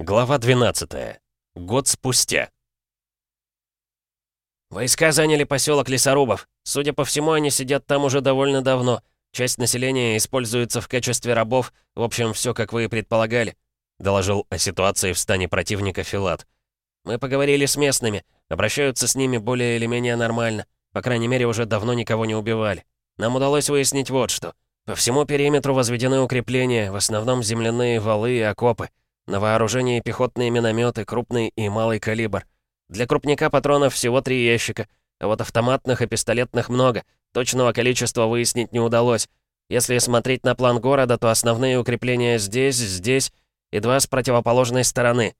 Глава 12. Год спустя. Войска заняли поселок Лесорубов. Судя по всему, они сидят там уже довольно давно. Часть населения используется в качестве рабов. В общем, все как вы и предполагали», — доложил о ситуации в стане противника Филат. «Мы поговорили с местными. Обращаются с ними более или менее нормально. По крайней мере, уже давно никого не убивали. Нам удалось выяснить вот что. По всему периметру возведены укрепления, в основном земляные валы и окопы. На вооружении пехотные минометы, крупный и малый калибр. Для крупника патронов всего три ящика, а вот автоматных и пистолетных много. Точного количества выяснить не удалось. Если смотреть на план города, то основные укрепления здесь, здесь и два с противоположной стороны.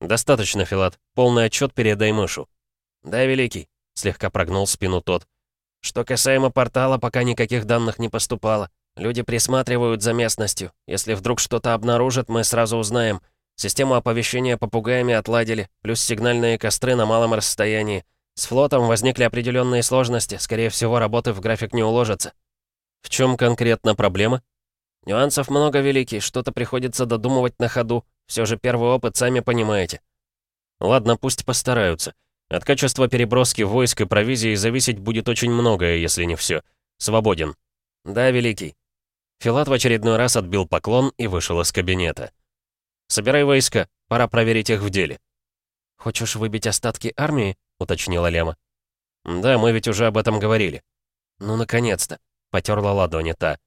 «Достаточно, Филат. Полный отчет передай мышу». «Да, Великий», — слегка прогнул спину тот. «Что касаемо портала, пока никаких данных не поступало. Люди присматривают за местностью. Если вдруг что-то обнаружат, мы сразу узнаем. Систему оповещения попугаями отладили, плюс сигнальные костры на малом расстоянии. С флотом возникли определенные сложности, скорее всего, работы в график не уложатся. В чем конкретно проблема? Нюансов много, Великий, что-то приходится додумывать на ходу. Все же первый опыт, сами понимаете. Ладно, пусть постараются. От качества переброски войск и провизии зависеть будет очень многое, если не все. Свободен. Да, Великий. Филат в очередной раз отбил поклон и вышел из кабинета. «Собирай войска, пора проверить их в деле». «Хочешь выбить остатки армии?» — уточнила Лема. «Да, мы ведь уже об этом говорили». «Ну, наконец-то!» — потерла ладони та.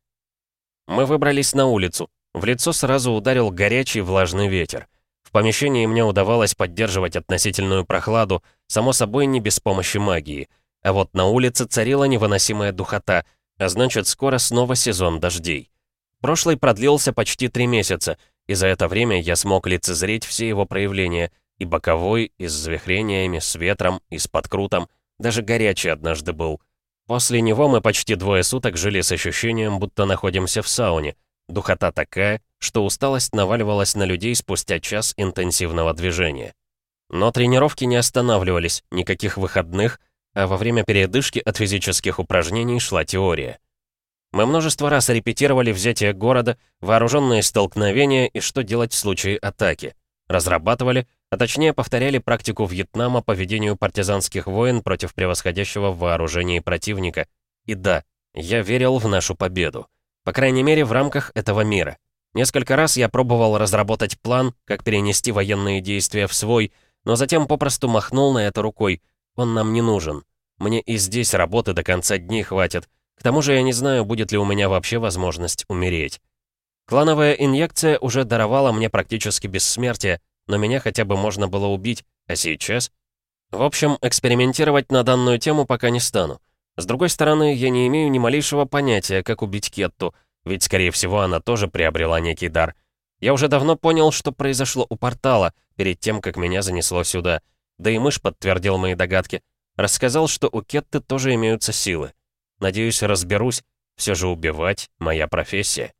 Мы выбрались на улицу. В лицо сразу ударил горячий влажный ветер. В помещении мне удавалось поддерживать относительную прохладу, само собой не без помощи магии. А вот на улице царила невыносимая духота — а значит, скоро снова сезон дождей. Прошлый продлился почти три месяца, и за это время я смог лицезреть все его проявления, и боковой, и с завихрениями, с ветром, и с подкрутом, даже горячий однажды был. После него мы почти двое суток жили с ощущением, будто находимся в сауне. Духота такая, что усталость наваливалась на людей спустя час интенсивного движения. Но тренировки не останавливались, никаких выходных, а во время передышки от физических упражнений шла теория. Мы множество раз репетировали взятие города, вооруженные столкновения и что делать в случае атаки. Разрабатывали, а точнее повторяли практику Вьетнама по ведению партизанских войн против превосходящего в вооружении противника. И да, я верил в нашу победу. По крайней мере, в рамках этого мира. Несколько раз я пробовал разработать план, как перенести военные действия в свой, но затем попросту махнул на это рукой, он нам не нужен. Мне и здесь работы до конца дней хватит. К тому же я не знаю, будет ли у меня вообще возможность умереть. Клановая инъекция уже даровала мне практически бессмертие, но меня хотя бы можно было убить, а сейчас... В общем, экспериментировать на данную тему пока не стану. С другой стороны, я не имею ни малейшего понятия, как убить Кетту, ведь, скорее всего, она тоже приобрела некий дар. Я уже давно понял, что произошло у портала, перед тем, как меня занесло сюда — да и мышь подтвердил мои догадки. Рассказал, что у Кетты тоже имеются силы. Надеюсь, разберусь. Все же убивать — моя профессия.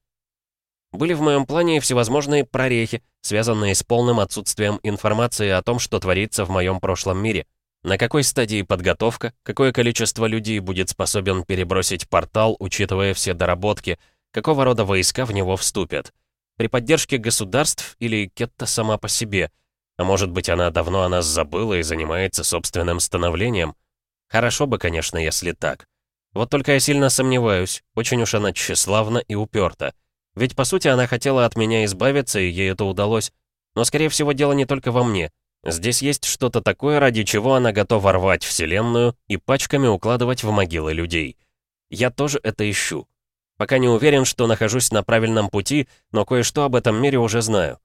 Были в моем плане всевозможные прорехи, связанные с полным отсутствием информации о том, что творится в моем прошлом мире. На какой стадии подготовка, какое количество людей будет способен перебросить портал, учитывая все доработки, какого рода войска в него вступят. При поддержке государств или Кетта сама по себе — а может быть, она давно о нас забыла и занимается собственным становлением? Хорошо бы, конечно, если так. Вот только я сильно сомневаюсь, очень уж она тщеславна и уперта. Ведь, по сути, она хотела от меня избавиться, и ей это удалось. Но, скорее всего, дело не только во мне. Здесь есть что-то такое, ради чего она готова рвать Вселенную и пачками укладывать в могилы людей. Я тоже это ищу. Пока не уверен, что нахожусь на правильном пути, но кое-что об этом мире уже знаю.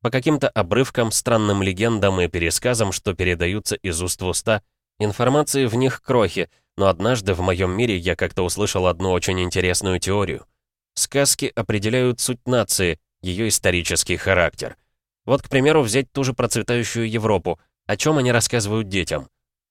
По каким-то обрывкам, странным легендам и пересказам, что передаются из уст в уста, информации в них крохи, но однажды в моем мире я как-то услышал одну очень интересную теорию. Сказки определяют суть нации, ее исторический характер. Вот, к примеру, взять ту же процветающую Европу, о чем они рассказывают детям.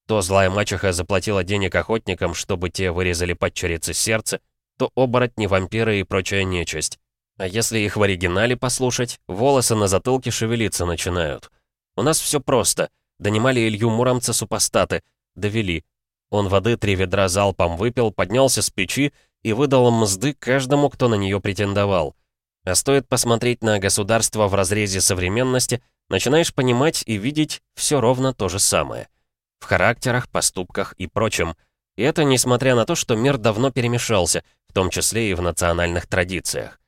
То злая мачеха заплатила денег охотникам, чтобы те вырезали падчерице сердце, то оборотни, вампиры и прочая нечисть. А если их в оригинале послушать, волосы на затылке шевелиться начинают. У нас все просто. Донимали Илью Муромца супостаты. Довели. Он воды три ведра залпом выпил, поднялся с печи и выдал мзды каждому, кто на нее претендовал. А стоит посмотреть на государство в разрезе современности, начинаешь понимать и видеть все ровно то же самое. В характерах, поступках и прочем. И это несмотря на то, что мир давно перемешался, в том числе и в национальных традициях.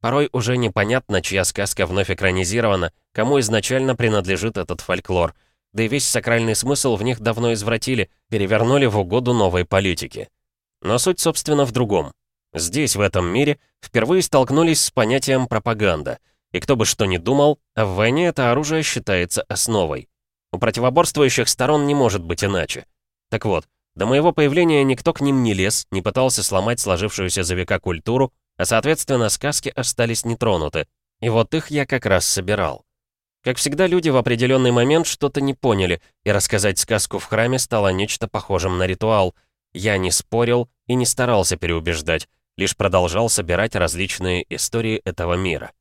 Порой уже непонятно, чья сказка вновь экранизирована, кому изначально принадлежит этот фольклор. Да и весь сакральный смысл в них давно извратили, перевернули в угоду новой политики. Но суть, собственно, в другом. Здесь, в этом мире, впервые столкнулись с понятием пропаганда. И кто бы что ни думал, в войне это оружие считается основой. У противоборствующих сторон не может быть иначе. Так вот, до моего появления никто к ним не лез, не пытался сломать сложившуюся за века культуру, а соответственно сказки остались нетронуты. И вот их я как раз собирал. Как всегда, люди в определенный момент что-то не поняли, и рассказать сказку в храме стало нечто похожим на ритуал. Я не спорил и не старался переубеждать, лишь продолжал собирать различные истории этого мира.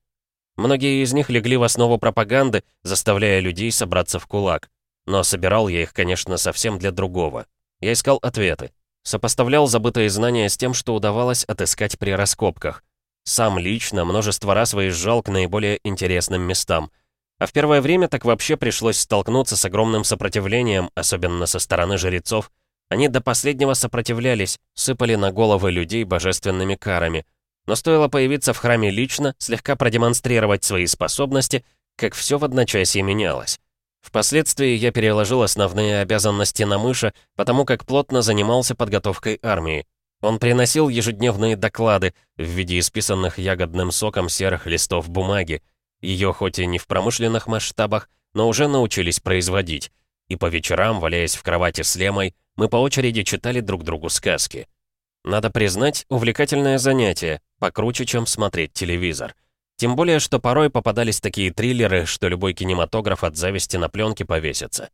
Многие из них легли в основу пропаганды, заставляя людей собраться в кулак. Но собирал я их, конечно, совсем для другого. Я искал ответы. Сопоставлял забытые знания с тем, что удавалось отыскать при раскопках. Сам лично множество раз выезжал к наиболее интересным местам. А в первое время так вообще пришлось столкнуться с огромным сопротивлением, особенно со стороны жрецов, они до последнего сопротивлялись, сыпали на головы людей божественными карами. Но стоило появиться в храме лично, слегка продемонстрировать свои способности, как все в одночасье менялось. Впоследствии я переложил основные обязанности на мыша, потому как плотно занимался подготовкой армии. Он приносил ежедневные доклады в виде исписанных ягодным соком серых листов бумаги. Ее хоть и не в промышленных масштабах, но уже научились производить. И по вечерам, валяясь в кровати с Лемой, мы по очереди читали друг другу сказки. Надо признать, увлекательное занятие, покруче, чем смотреть телевизор. Тем более, что порой попадались такие триллеры, что любой кинематограф от зависти на пленке повесится.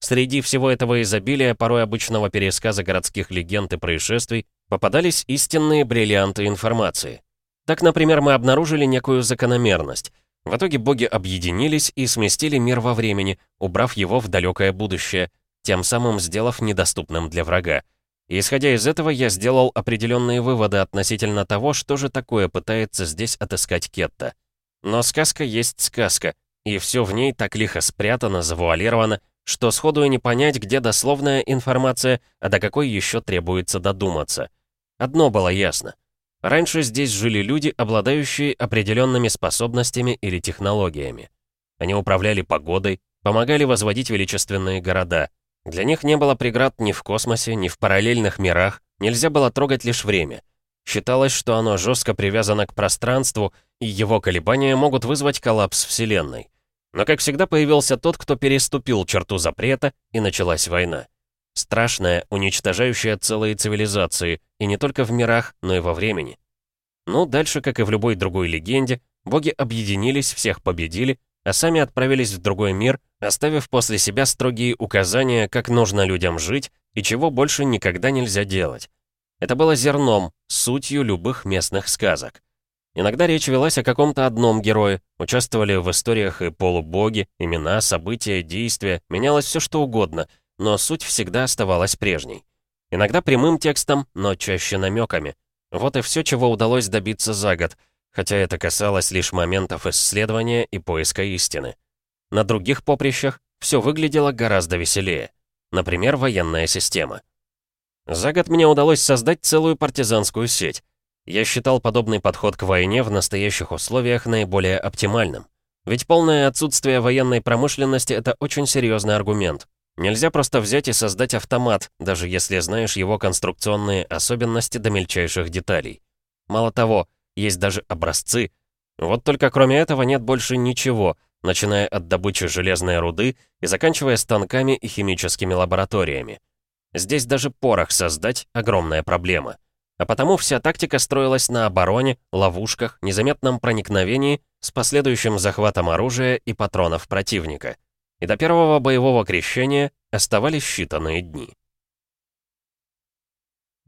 Среди всего этого изобилия, порой обычного пересказа городских легенд и происшествий, попадались истинные бриллианты информации. Так, например, мы обнаружили некую закономерность. В итоге боги объединились и сместили мир во времени, убрав его в далекое будущее, тем самым сделав недоступным для врага. И исходя из этого, я сделал определенные выводы относительно того, что же такое пытается здесь отыскать Кетта. Но сказка есть сказка, и все в ней так лихо спрятано, завуалировано, что сходу и не понять, где дословная информация, а до какой еще требуется додуматься. Одно было ясно. Раньше здесь жили люди, обладающие определенными способностями или технологиями. Они управляли погодой, помогали возводить величественные города, для них не было преград ни в космосе, ни в параллельных мирах, нельзя было трогать лишь время. Считалось, что оно жестко привязано к пространству, и его колебания могут вызвать коллапс Вселенной. Но, как всегда, появился тот, кто переступил черту запрета, и началась война. Страшная, уничтожающая целые цивилизации, и не только в мирах, но и во времени. Ну, дальше, как и в любой другой легенде, боги объединились, всех победили, а сами отправились в другой мир, оставив после себя строгие указания, как нужно людям жить и чего больше никогда нельзя делать. Это было зерном, сутью любых местных сказок. Иногда речь велась о каком-то одном герое, участвовали в историях и полубоги, имена, события, действия, менялось все что угодно, но суть всегда оставалась прежней. Иногда прямым текстом, но чаще намеками. Вот и все, чего удалось добиться за год, хотя это касалось лишь моментов исследования и поиска истины. На других поприщах все выглядело гораздо веселее. Например, военная система. За год мне удалось создать целую партизанскую сеть. Я считал подобный подход к войне в настоящих условиях наиболее оптимальным. Ведь полное отсутствие военной промышленности — это очень серьезный аргумент. Нельзя просто взять и создать автомат, даже если знаешь его конструкционные особенности до мельчайших деталей. Мало того, есть даже образцы. Вот только кроме этого нет больше ничего — начиная от добычи железной руды и заканчивая станками и химическими лабораториями. Здесь даже порох создать — огромная проблема. А потому вся тактика строилась на обороне, ловушках, незаметном проникновении с последующим захватом оружия и патронов противника. И до первого боевого крещения оставались считанные дни.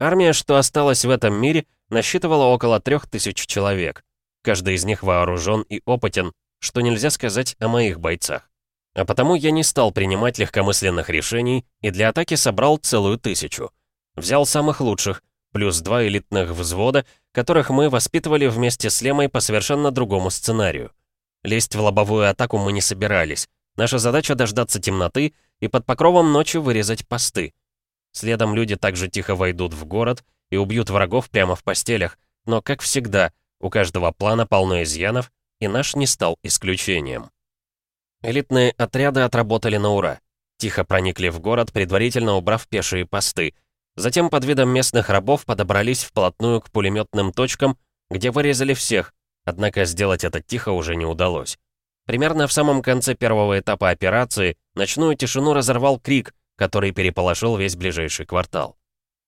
Армия, что осталась в этом мире, насчитывала около трех тысяч человек. Каждый из них вооружен и опытен, что нельзя сказать о моих бойцах. А потому я не стал принимать легкомысленных решений и для атаки собрал целую тысячу. Взял самых лучших, плюс два элитных взвода, которых мы воспитывали вместе с Лемой по совершенно другому сценарию. Лезть в лобовую атаку мы не собирались. Наша задача дождаться темноты и под покровом ночи вырезать посты. Следом люди также тихо войдут в город и убьют врагов прямо в постелях, но, как всегда, у каждого плана полно изъянов, и наш не стал исключением. Элитные отряды отработали на ура. Тихо проникли в город, предварительно убрав пешие посты. Затем под видом местных рабов подобрались вплотную к пулеметным точкам, где вырезали всех, однако сделать это тихо уже не удалось. Примерно в самом конце первого этапа операции ночную тишину разорвал крик, который переполошил весь ближайший квартал.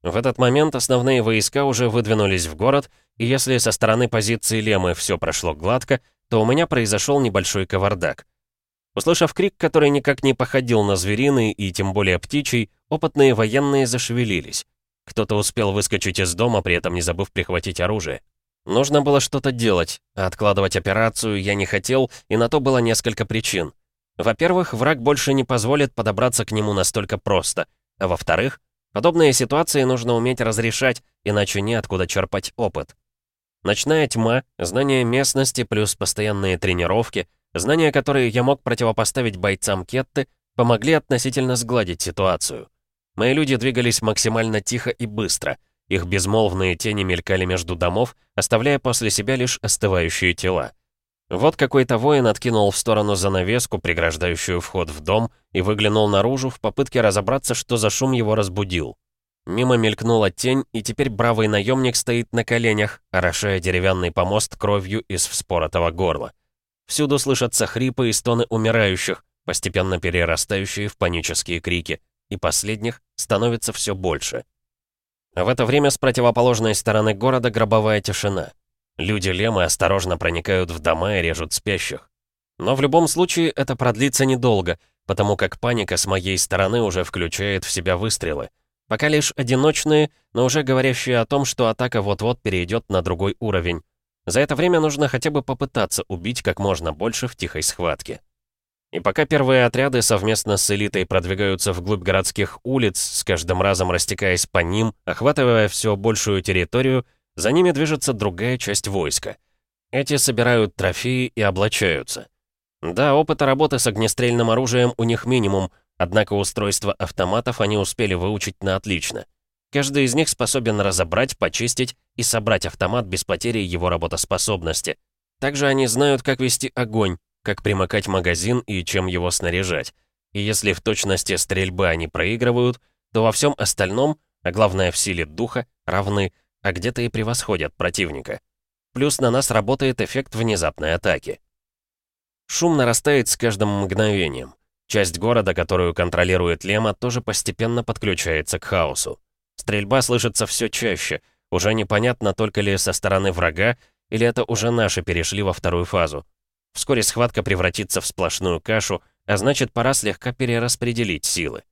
В этот момент основные войска уже выдвинулись в город, и если со стороны позиции Лемы все прошло гладко, то у меня произошел небольшой кавардак. Услышав крик, который никак не походил на звериный и тем более птичий, опытные военные зашевелились. Кто-то успел выскочить из дома, при этом не забыв прихватить оружие. Нужно было что-то делать, а откладывать операцию я не хотел, и на то было несколько причин. Во-первых, враг больше не позволит подобраться к нему настолько просто, а во-вторых, подобные ситуации нужно уметь разрешать, иначе неоткуда черпать опыт. Ночная тьма, знание местности плюс постоянные тренировки — Знания, которые я мог противопоставить бойцам Кетты, помогли относительно сгладить ситуацию. Мои люди двигались максимально тихо и быстро. Их безмолвные тени мелькали между домов, оставляя после себя лишь остывающие тела. Вот какой-то воин откинул в сторону занавеску, преграждающую вход в дом, и выглянул наружу в попытке разобраться, что за шум его разбудил. Мимо мелькнула тень, и теперь бравый наемник стоит на коленях, орошая деревянный помост кровью из вспоротого горла. Всюду слышатся хрипы и стоны умирающих, постепенно перерастающие в панические крики, и последних становится все больше. В это время с противоположной стороны города гробовая тишина. Люди Лемы осторожно проникают в дома и режут спящих. Но в любом случае это продлится недолго, потому как паника с моей стороны уже включает в себя выстрелы. Пока лишь одиночные, но уже говорящие о том, что атака вот-вот перейдет на другой уровень. За это время нужно хотя бы попытаться убить как можно больше в тихой схватке. И пока первые отряды совместно с элитой продвигаются вглубь городских улиц, с каждым разом растекаясь по ним, охватывая все большую территорию, за ними движется другая часть войска. Эти собирают трофеи и облачаются. Да, опыта работы с огнестрельным оружием у них минимум, однако устройство автоматов они успели выучить на отлично. Каждый из них способен разобрать, почистить и собрать автомат без потери его работоспособности. Также они знают, как вести огонь, как примыкать магазин и чем его снаряжать. И если в точности стрельбы они проигрывают, то во всем остальном, а главное в силе духа, равны, а где-то и превосходят противника. Плюс на нас работает эффект внезапной атаки. Шум нарастает с каждым мгновением. Часть города, которую контролирует Лема, тоже постепенно подключается к хаосу. Стрельба слышится все чаще. Уже непонятно, только ли со стороны врага, или это уже наши перешли во вторую фазу. Вскоре схватка превратится в сплошную кашу, а значит, пора слегка перераспределить силы.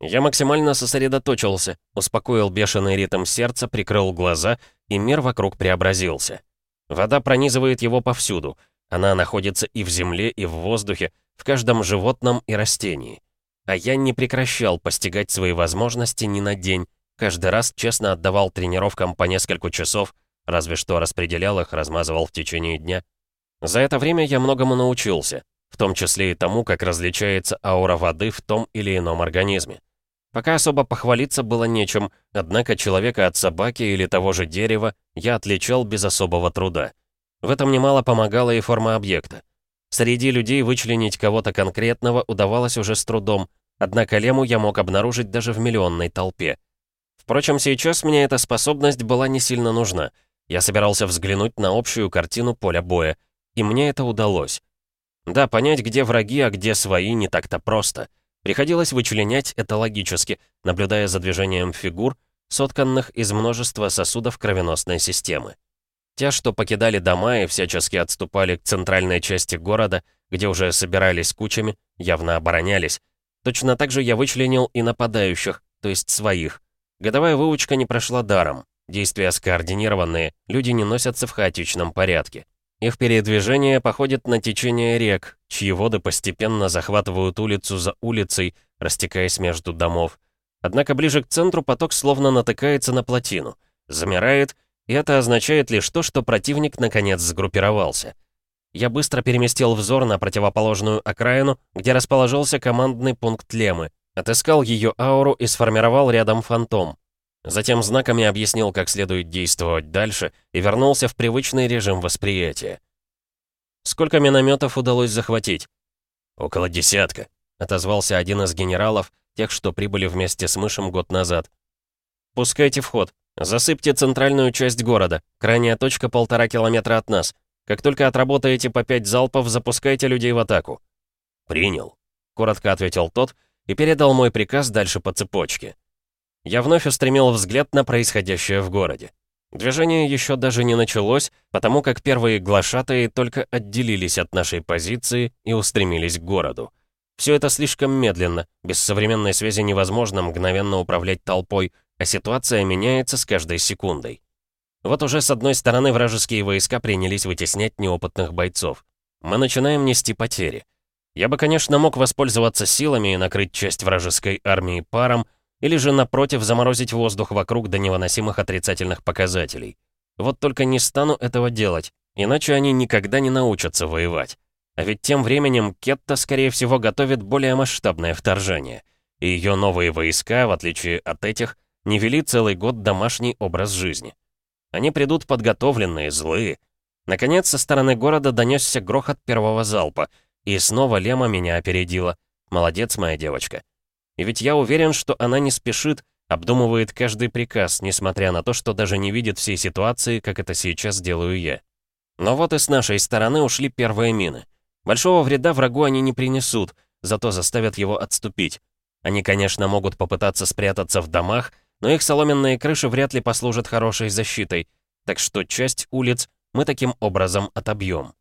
Я максимально сосредоточился, успокоил бешеный ритм сердца, прикрыл глаза, и мир вокруг преобразился. Вода пронизывает его повсюду. Она находится и в земле, и в воздухе, в каждом животном и растении. А я не прекращал постигать свои возможности ни на день, Каждый раз честно отдавал тренировкам по несколько часов, разве что распределял их, размазывал в течение дня. За это время я многому научился, в том числе и тому, как различается аура воды в том или ином организме. Пока особо похвалиться было нечем, однако человека от собаки или того же дерева я отличал без особого труда. В этом немало помогала и форма объекта. Среди людей вычленить кого-то конкретного удавалось уже с трудом, однако лему я мог обнаружить даже в миллионной толпе. Впрочем, сейчас мне эта способность была не сильно нужна. Я собирался взглянуть на общую картину поля боя, и мне это удалось. Да, понять, где враги, а где свои, не так-то просто. Приходилось вычленять это логически, наблюдая за движением фигур, сотканных из множества сосудов кровеносной системы. Те, что покидали дома и всячески отступали к центральной части города, где уже собирались кучами, явно оборонялись. Точно так же я вычленил и нападающих, то есть своих. Годовая выучка не прошла даром. Действия скоординированные, люди не носятся в хаотичном порядке. Их передвижение походит на течение рек, чьи воды постепенно захватывают улицу за улицей, растекаясь между домов. Однако ближе к центру поток словно натыкается на плотину. замирает, и это означает лишь то, что противник наконец сгруппировался. Я быстро переместил взор на противоположную окраину, где расположился командный пункт Лемы, отыскал ее ауру и сформировал рядом фантом. Затем знаками объяснил, как следует действовать дальше, и вернулся в привычный режим восприятия. Сколько минометов удалось захватить? Около десятка, отозвался один из генералов, тех, что прибыли вместе с мышем год назад. Пускайте вход. Засыпьте центральную часть города. Крайняя точка полтора километра от нас. Как только отработаете по пять залпов, запускайте людей в атаку». «Принял», — коротко ответил тот и передал мой приказ дальше по цепочке. Я вновь устремил взгляд на происходящее в городе. Движение еще даже не началось, потому как первые глашатые только отделились от нашей позиции и устремились к городу. Все это слишком медленно, без современной связи невозможно мгновенно управлять толпой, а ситуация меняется с каждой секундой. Вот уже с одной стороны вражеские войска принялись вытеснять неопытных бойцов. Мы начинаем нести потери. Я бы, конечно, мог воспользоваться силами и накрыть часть вражеской армии паром, или же, напротив, заморозить воздух вокруг до невыносимых отрицательных показателей. Вот только не стану этого делать, иначе они никогда не научатся воевать. А ведь тем временем Кетта, скорее всего, готовит более масштабное вторжение. И ее новые войска, в отличие от этих, не вели целый год домашний образ жизни. Они придут подготовленные, злые. Наконец, со стороны города донесся грохот первого залпа, и снова Лема меня опередила. Молодец, моя девочка. И ведь я уверен, что она не спешит, обдумывает каждый приказ, несмотря на то, что даже не видит всей ситуации, как это сейчас делаю я. Но вот и с нашей стороны ушли первые мины. Большого вреда врагу они не принесут, зато заставят его отступить. Они, конечно, могут попытаться спрятаться в домах, но их соломенные крыши вряд ли послужат хорошей защитой, так что часть улиц мы таким образом отобьем.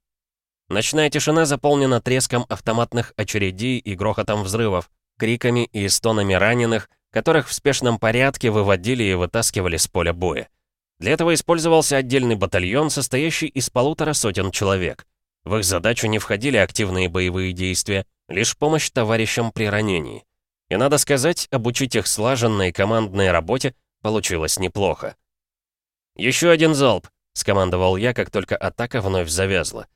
Ночная тишина заполнена треском автоматных очередей и грохотом взрывов, криками и стонами раненых, которых в спешном порядке выводили и вытаскивали с поля боя. Для этого использовался отдельный батальон, состоящий из полутора сотен человек. В их задачу не входили активные боевые действия, лишь помощь товарищам при ранении. И надо сказать, обучить их слаженной командной работе получилось неплохо. «Еще один залп», — скомандовал я, как только атака вновь завязла.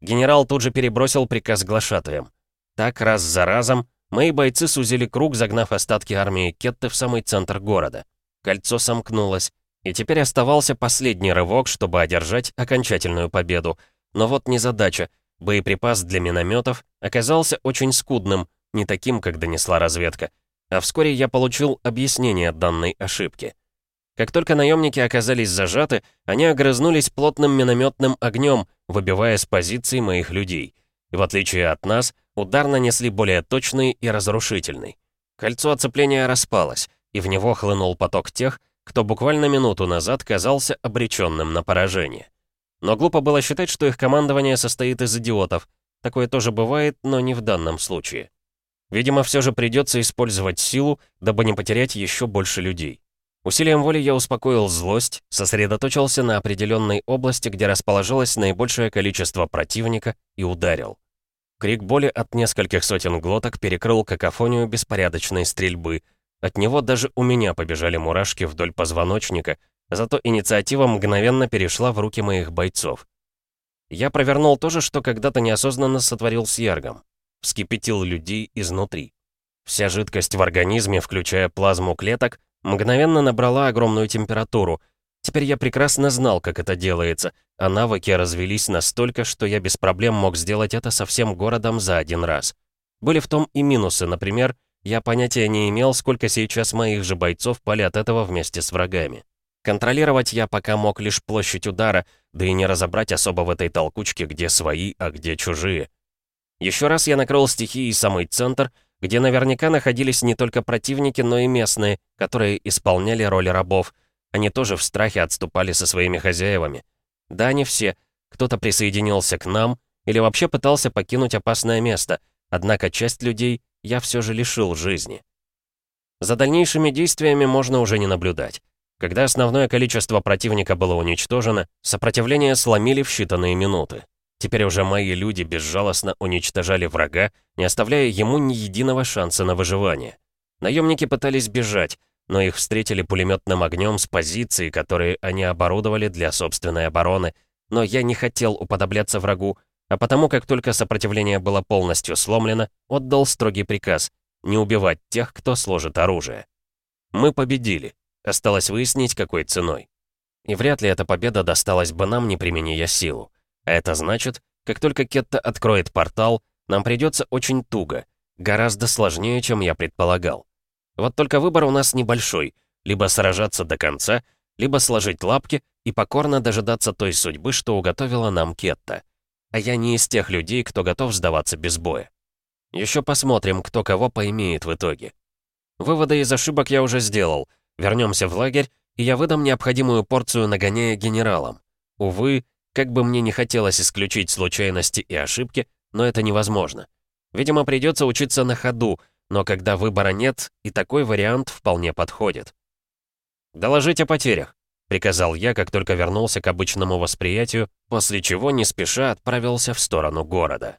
Генерал тут же перебросил приказ глашатаям. Так, раз за разом, мои бойцы сузили круг, загнав остатки армии Кетты в самый центр города. Кольцо сомкнулось, и теперь оставался последний рывок, чтобы одержать окончательную победу. Но вот незадача. Боеприпас для минометов оказался очень скудным, не таким, как донесла разведка. А вскоре я получил объяснение данной ошибки. Как только наемники оказались зажаты, они огрызнулись плотным минометным огнем, выбивая с позиций моих людей. И в отличие от нас, удар нанесли более точный и разрушительный. Кольцо оцепления распалось, и в него хлынул поток тех, кто буквально минуту назад казался обреченным на поражение. Но глупо было считать, что их командование состоит из идиотов. Такое тоже бывает, но не в данном случае. Видимо, все же придется использовать силу, дабы не потерять еще больше людей. Усилием воли я успокоил злость, сосредоточился на определенной области, где расположилось наибольшее количество противника, и ударил. Крик боли от нескольких сотен глоток перекрыл какофонию беспорядочной стрельбы. От него даже у меня побежали мурашки вдоль позвоночника, зато инициатива мгновенно перешла в руки моих бойцов. Я провернул то же, что когда-то неосознанно сотворил с Яргом вскипятил людей изнутри. Вся жидкость в организме, включая плазму клеток, мгновенно набрала огромную температуру. Теперь я прекрасно знал, как это делается, а навыки развелись настолько, что я без проблем мог сделать это со всем городом за один раз. Были в том и минусы, например, я понятия не имел, сколько сейчас моих же бойцов палят этого вместе с врагами. Контролировать я пока мог лишь площадь удара, да и не разобрать особо в этой толкучке, где свои, а где чужие. Еще раз я накрыл стихией самый центр, где наверняка находились не только противники, но и местные, которые исполняли роли рабов. Они тоже в страхе отступали со своими хозяевами. Да, не все. Кто-то присоединился к нам или вообще пытался покинуть опасное место, однако часть людей я все же лишил жизни. За дальнейшими действиями можно уже не наблюдать. Когда основное количество противника было уничтожено, сопротивление сломили в считанные минуты. Теперь уже мои люди безжалостно уничтожали врага, не оставляя ему ни единого шанса на выживание. Наемники пытались бежать, но их встретили пулеметным огнем с позиций, которые они оборудовали для собственной обороны, но я не хотел уподобляться врагу, а потому как только сопротивление было полностью сломлено, отдал строгий приказ не убивать тех, кто сложит оружие. Мы победили. Осталось выяснить, какой ценой. И вряд ли эта победа досталась бы нам, не применяя силу. А это значит, как только Кетта откроет портал, нам придется очень туго, гораздо сложнее, чем я предполагал. Вот только выбор у нас небольшой. Либо сражаться до конца, либо сложить лапки и покорно дожидаться той судьбы, что уготовила нам Кетта. А я не из тех людей, кто готов сдаваться без боя. Еще посмотрим, кто кого поимеет в итоге. Выводы из ошибок я уже сделал. Вернемся в лагерь, и я выдам необходимую порцию нагоняя генералам. Увы, как бы мне не хотелось исключить случайности и ошибки, но это невозможно. Видимо, придется учиться на ходу, но когда выбора нет, и такой вариант вполне подходит. «Доложить о потерях», — приказал я, как только вернулся к обычному восприятию, после чего не спеша отправился в сторону города.